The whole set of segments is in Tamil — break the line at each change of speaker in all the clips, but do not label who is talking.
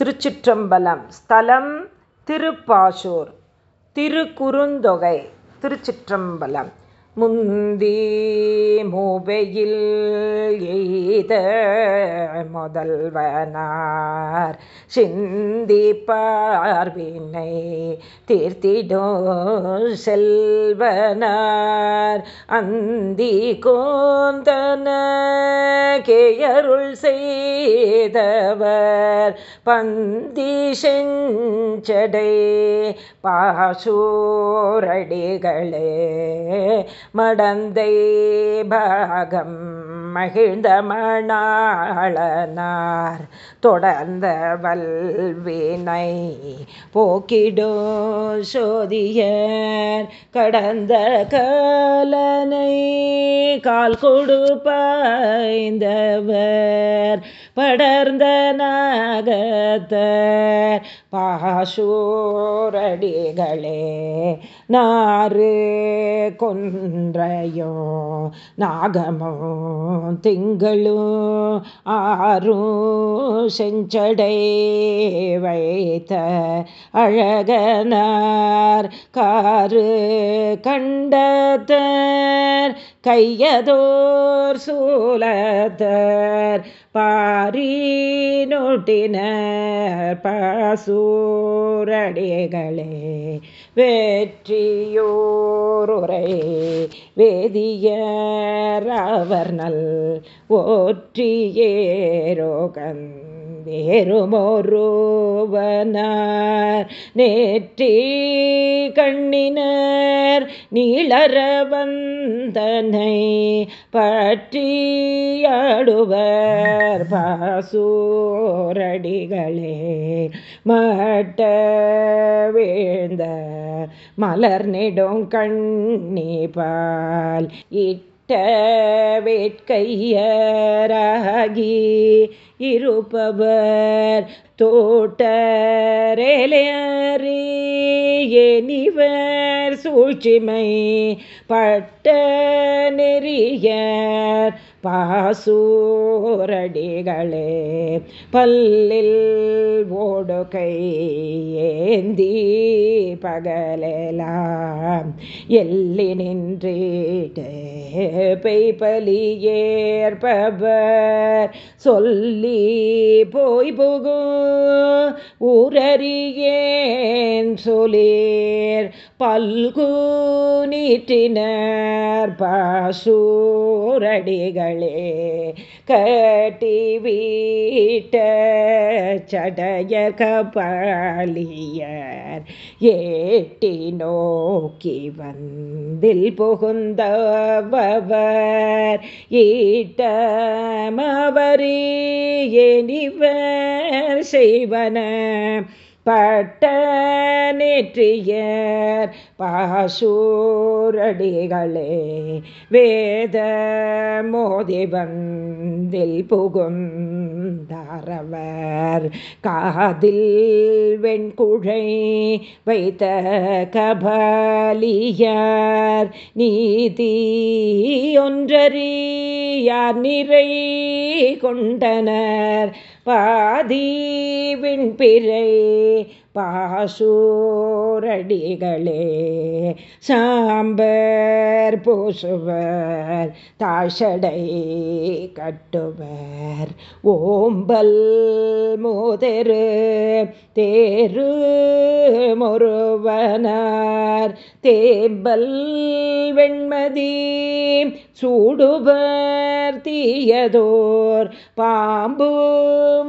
திருச்சிற்றம்பலம். ஸ்தலம் திருப்பாசூர் திருக்குறுந்தொகை. திருச்சிற்றம்பலம். முந்தி மூபையில் எய்த முதல்வனார். சிந்தி பார்வினை தீர்த்திடோ செல்வனார். அந்தி கோந்தன கேயருள் செய்தவர். பந்தி செஞ்சடை பாசூரடிகளே மடந்தை பாகம் மகிழ்ந்த மணாளனார். தொடர்ந்த வல்வினை போக்கிடோ சோதியர். கடந்த கலனை கால் கொடுப்பாய்ந்தவர் படர்ந்த நாகத்தர் பாசூரடிகளே நாறு கொன் கொன்றையோ நாகமோ திங்களோ ஆறும் செஞ்சடை வைத்த அழகனார் காரு கண்டத்தர் கையதோர் சூலத்தர் பாரி நோட்டினர் பாசூரடிகளே வெற்றியோருரை வேதியர் அவர் நல் ஒற்றியேரோகன் வேறுமோருவனார். நேற்றி கண்ணினர் நீளர வந்தனை பற்றியாடுவர். பாசூரடிகளே மட்ட வீழ்ந்த மலர் நெடும் கண்ணி பால் விட்ட வேட்கையராகி இருப்பவர் தோட்டரேலியர் சூழ்ச்சிமை பட்ட நெறியர் பாசூரடிகளே பல்லில் ஓடுகை ஏந்தி பகலெலாம் எல்லி நின்றீட்டு பெய்பலியேற்பவர் சொல்லி போய் புகு ஊரறியேன் சொலேர் பல்கு நீற்றினர் பாசூரடிகளே கட்டி வீட்ட சடைய கபாலியர் ஏட்டி நோக்கி வந்தில் புகுந்தவர். ஈட்டமவரியனிவர் செய்வன? பட்ட நெற்றியர் பாசூரடிகளே வேத மோதி வந்தில் புகுந்தாரவர். காதில் வெண்குழை வைத்த கபாலியார் நீதி ஒன்றறியார் நிறை கொண்டனர். பாதி விண்பிறை பாசூரடிகளே சாம்பர் பூசுவர் தாழ்சடை கட்டுவர். ஓம்பல் மோதெரு தேரு மொருவனார். தேம்பல் வெண்மதி சூடுவர் தீயதோர். பாம்பு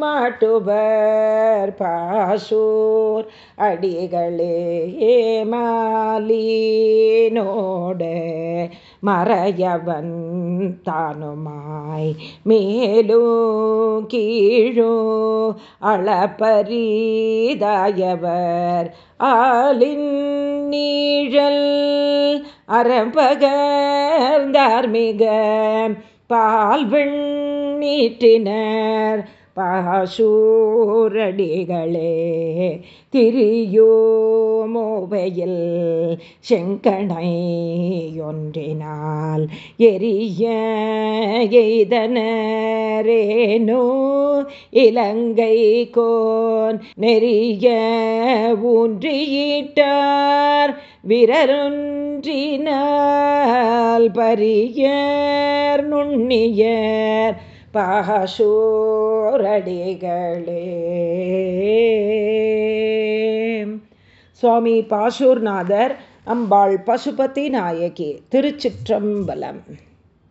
மாட்டுவர் பாசூர் ஓர் அடிகளே மாலீனோடு மறையவன் தானுமாய் மேலும் கீழோ அளப்பரிதாயவர். ஆளின் நீழல் அறம்பகர்ந்தார்மிக பால்வெண் வெண்ணீற்றினர் பாசூரடிகளே திரியோமோபையில் செங்கனை ஒன்றினால் எரிய எய்தனரேனோ இலங்கை கோன் நெறிய ஊன்றியிட்டார் விரருன்றினால் பரியர் நுண்ணியர் பாஷூரடிகளே சுவாமி பாஷூர்நாதர் அம்பாள் பசுபதி நாயகி திருச்சிற்றம்பலம்.